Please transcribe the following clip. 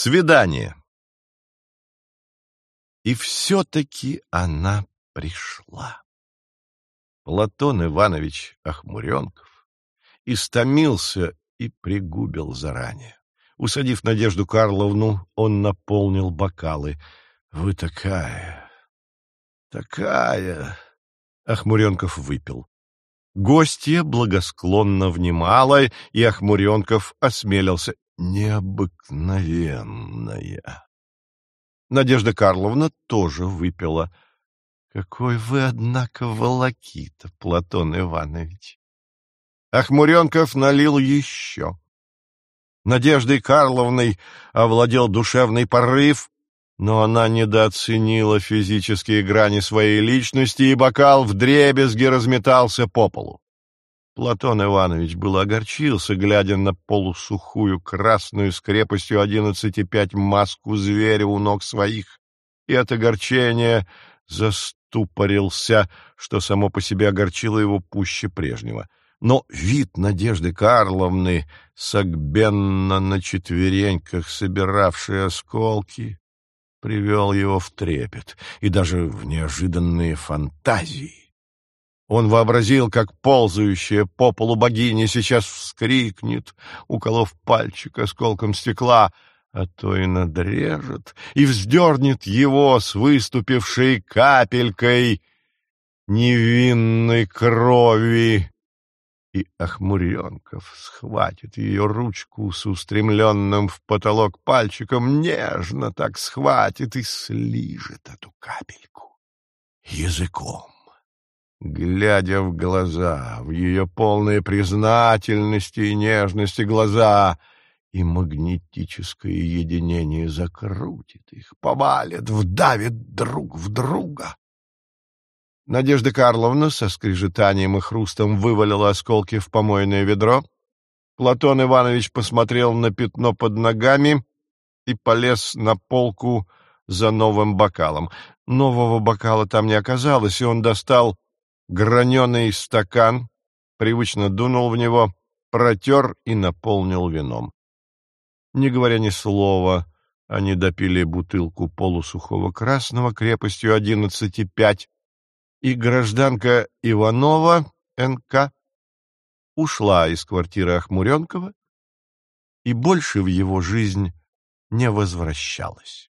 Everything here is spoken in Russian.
Свидание. И все-таки она пришла. Платон Иванович Охмуренков истомился и пригубил заранее. Усадив Надежду Карловну, он наполнил бокалы. «Вы такая... такая...» Охмуренков выпил. Гостья благосклонно внимала, и Охмуренков осмелился необыкновенная. Надежда Карловна тоже выпила. Какой вы, однако, волокита, Платон Иванович! Охмуренков налил еще. Надеждой Карловной овладел душевный порыв, но она недооценила физические грани своей личности, и бокал вдребезги разметался по полу. Платон Иванович был огорчился, глядя на полусухую красную с крепостью одиннадцати пять маску зверя у ног своих, и от огорчения заступорился, что само по себе огорчило его пуще прежнего. Но вид Надежды Карловны, согбенно на четвереньках собиравшей осколки, привел его в трепет и даже в неожиданные фантазии. Он вообразил, как ползающая по полу богиня сейчас вскрикнет, уколов пальчик осколком стекла, а то и надрежет, и вздернет его с выступившей капелькой невинной крови. И Охмуренков схватит ее ручку с устремленным в потолок пальчиком, нежно так схватит и слижет эту капельку языком глядя в глаза, в ее полные признательности и нежности глаза, и магнетическое единение закрутит их, повалит, вдавит друг в друга. Надежда Карловна со скрежетанием и хрустом вывалила осколки в помойное ведро. Платон Иванович посмотрел на пятно под ногами и полез на полку за новым бокалом. Нового бокала там не оказалось, и он достал граненый стакан, привычно дунул в него, протер и наполнил вином. Не говоря ни слова, они допили бутылку полусухого красного крепостью одиннадцати пять, и гражданка Иванова, НК, ушла из квартиры Охмуренкова и больше в его жизнь не возвращалась.